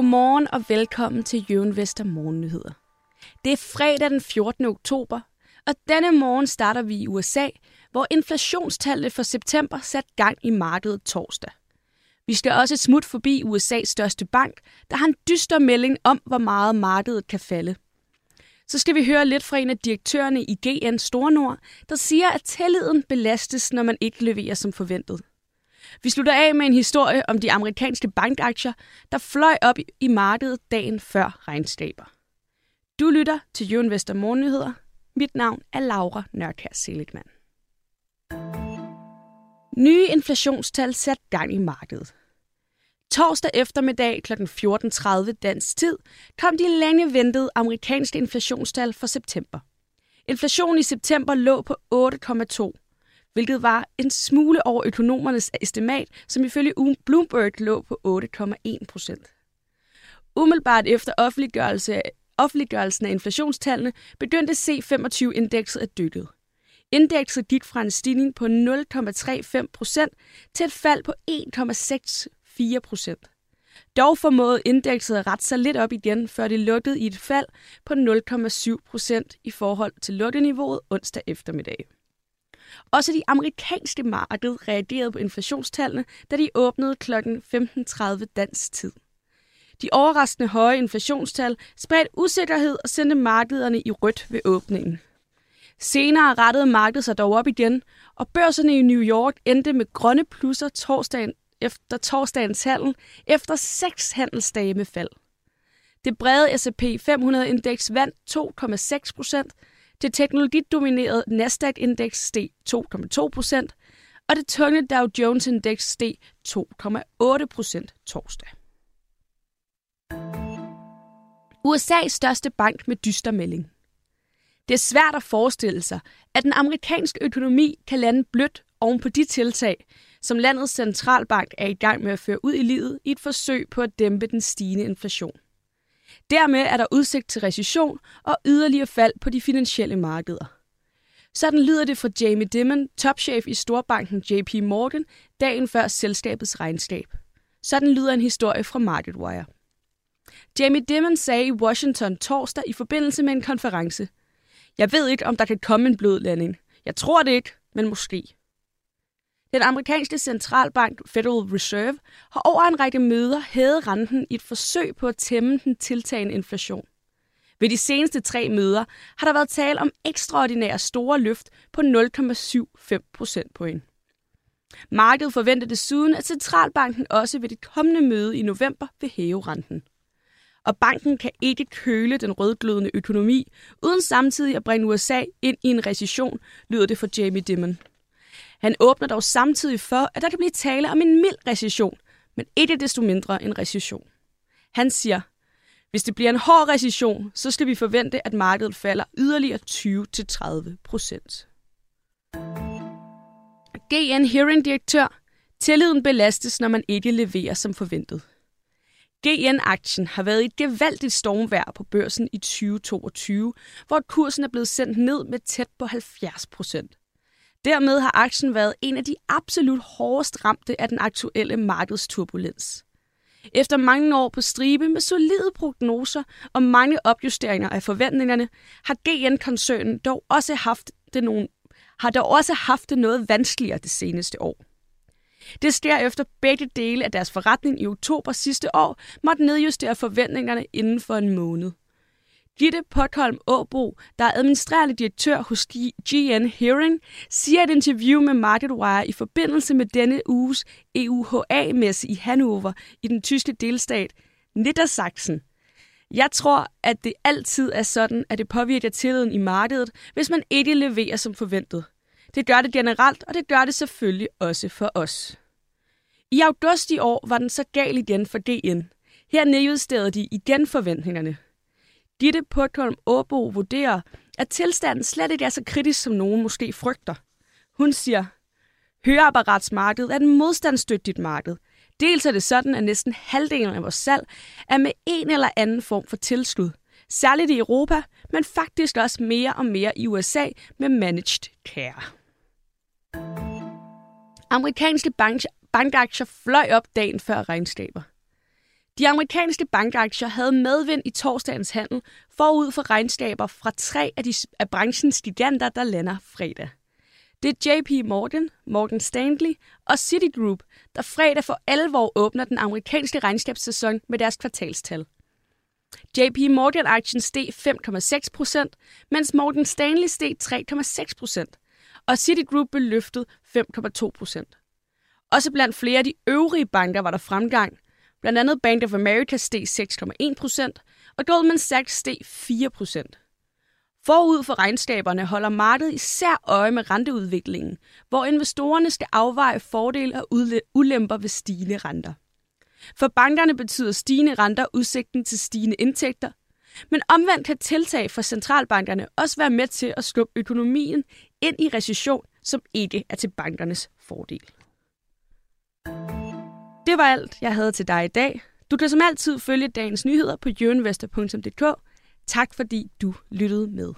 Godmorgen og velkommen til Jøen Vester Morgennyheder. Det er fredag den 14. oktober, og denne morgen starter vi i USA, hvor inflationstallene for september sat gang i markedet torsdag. Vi skal også et smut forbi USA's største bank, der har en dyster melding om, hvor meget markedet kan falde. Så skal vi høre lidt fra en af direktørerne i GN Stornord, der siger, at tilliden belastes, når man ikke leverer som forventet. Vi slutter af med en historie om de amerikanske bankaktier, der fløj op i markedet dagen før regnskaber. Du lytter til Jørgen Vester Morgennyheder. Mit navn er Laura Nørkær Seligman. Nye inflationstal sat gang i markedet. Torsdag eftermiddag kl. 14.30 dansk tid kom de længe ventede amerikanske inflationstal for september. Inflationen i september lå på 8,2, hvilket var en smule over økonomernes estimat, som ifølge Bloomberg lå på 8,1 procent. Umiddelbart efter offentliggørelse, offentliggørelsen af inflationstallene begyndte C25-indekset at dykke. Indekset gik fra en stigning på 0,35 procent til et fald på 1,64 procent. Dog formåede indekset at rette sig lidt op igen, før det lukkede i et fald på 0,7 procent i forhold til lukkeniveauet onsdag eftermiddag. Også de amerikanske marked reagerede på inflationstallene, da de åbnede kl. 15.30 dansk tid. De overraskende høje inflationstal spredte usikkerhed og sendte markederne i rødt ved åbningen. Senere rettede markedet sig dog op igen, og børserne i New York endte med grønne plusser torsdagen efter torsdagens handel efter seks handelsdage med fald. Det brede S&P 500-indeks vandt 2,6 procent, det teknologidominerede Nasdaq-indeks steg 2,2 procent, og det tunge Dow Jones-indeks steg 2,8 procent torsdag. USA's største bank med dyster melding. Det er svært at forestille sig, at den amerikanske økonomi kan lande blødt oven på de tiltag, som landets centralbank er i gang med at føre ud i livet i et forsøg på at dæmpe den stigende inflation. Dermed er der udsigt til recession og yderligere fald på de finansielle markeder. Sådan lyder det fra Jamie Dimon, topchef i storbanken JP Morgan, dagen før selskabets regnskab. Sådan lyder en historie fra MarketWire. Jamie Dimon sagde i Washington torsdag i forbindelse med en konference. Jeg ved ikke, om der kan komme en blød landing. Jeg tror det ikke, men måske. Den amerikanske centralbank Federal Reserve har over en række møder hævet renten i et forsøg på at tæmme den tiltagende inflation. Ved de seneste tre møder har der været tale om ekstraordinære store løft på 0,75 procentpoint. Markedet forventer desuden, at centralbanken også ved det kommende møde i november vil hæve renten. Og banken kan ikke køle den rødglødende økonomi, uden samtidig at bringe USA ind i en recession, lyder det for Jamie Dimon. Han åbner dog samtidig for, at der kan blive tale om en mild recession, men ikke desto mindre en recession. Han siger, hvis det bliver en hård recession, så skal vi forvente, at markedet falder yderligere 20-30 procent. GN Hearing direktør. Tilliden belastes, når man ikke leverer som forventet. GN-aktien har været i et gevaldigt stormvær på børsen i 2022, hvor kursen er blevet sendt ned med tæt på 70 procent. Dermed har aktien været en af de absolut hårdest ramte af den aktuelle markedsturbulens. Efter mange år på stribe med solide prognoser og mange opjusteringer af forventningerne, har GN-koncernen dog også haft det nogle, har dog også haft det noget vanskeligere det seneste år. Det sker efter begge dele af deres forretning i oktober sidste år måtte nedjustere forventningerne inden for en måned. Gitte Potholm Åbo, der er administrerende direktør hos GN Hearing, siger et interview med MarketWire i forbindelse med denne uges EUHA-messe i Hannover i den tyske delstat Niedersachsen. Jeg tror, at det altid er sådan, at det påvirker tilliden i markedet, hvis man ikke leverer som forventet. Det gør det generelt, og det gør det selvfølgelig også for os. I august i år var den så gal igen for GN. Her nedjusterede de igen forventningerne. Ditte Potholm Åbo vurderer, at tilstanden slet ikke er så kritisk, som nogen måske frygter. Hun siger, høreapparatsmarkedet er et modstandsdygtigt marked. Dels er det sådan, at næsten halvdelen af vores salg er med en eller anden form for tilskud. Særligt i Europa, men faktisk også mere og mere i USA med managed care. Amerikanske bank- bankaktier fløj op dagen før regnskaber. De amerikanske bankaktier havde medvind i torsdagens handel forud for regnskaber fra tre af, de, af branchens giganter, der lander fredag. Det er JP Morgan, Morgan Stanley og Citigroup, der fredag for alvor åbner den amerikanske regnskabssæson med deres kvartalstal. JP Morgan-aktien steg 5,6%, mens Morgan Stanley steg 3,6%, og Citigroup blev løftet 5,2%. Også blandt flere af de øvrige banker var der fremgang. Blandt andet Bank of America steg 6,1 procent, og Goldman Sachs steg 4 procent. Forud for regnskaberne holder markedet især øje med renteudviklingen, hvor investorerne skal afveje fordele og ulemper ved stigende renter. For bankerne betyder stigende renter udsigten til stigende indtægter, men omvendt kan tiltag fra centralbankerne også være med til at skubbe økonomien ind i recession, som ikke er til bankernes fordel. Det var alt, jeg havde til dig i dag. Du kan som altid følge dagens nyheder på jørinvestor.dk. Tak fordi du lyttede med.